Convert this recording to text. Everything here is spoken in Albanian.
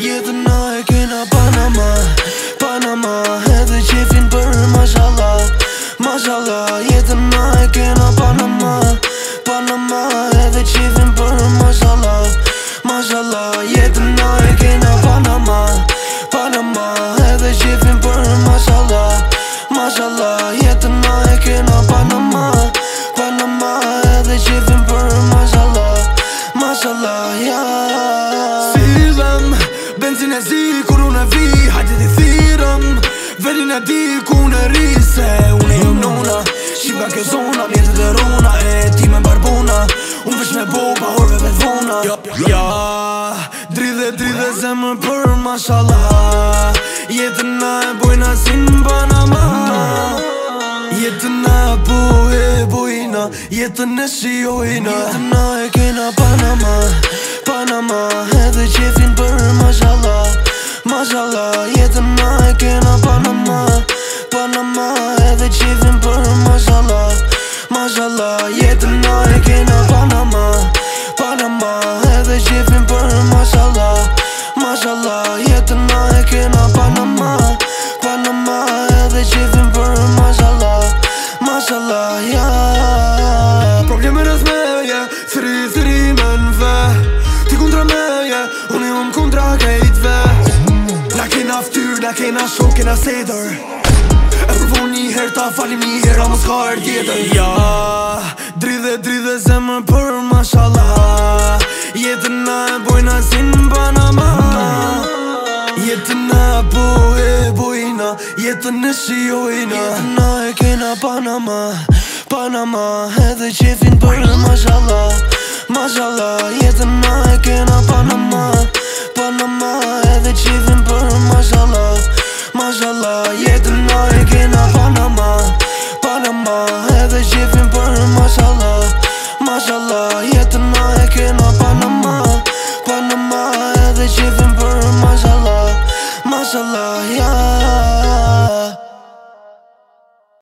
Jedhëna e kena panama, panama Edhe qe fin për mashallah Mashallah masha Allah Jedhëna e kena panama, panama Edhe qe fin zi kur unë vi Hajde ti thirëm Verin e di ku unë ri Se unë jëm nuna Shqipa kjo zona Mjetë dhe rona E ti me barbuna Un vesh me boba, pa horve dhona Ja, ja Dridhe, dridhe zemër për mashallah Jetën na e bojna si Panama Jetën na e bojë e bojna Jetën në shiojna Jetën na e kena Panama Panama Edhe qefin për ma e kena Panama Panama edhe gjithin për mashallah Mashallah jetën ma e kena Panama Panama edhe gjithin për mashallah Mashallah ja Probleme në zmeje, sëri sëri me në ve Ti kundra meje, unë unë kundra kejt ve Na kena ftyr, na kena shok, kena sedër E përvo një her ta falim një herë a mos ka ja zemër për mashallah Jetën e bojna zinë në Panama Jetën na e bojna Jetën e shiojna Jetën na e kena Panama Panama edhe qefin për mashallah Mashallah jetën solo, yeah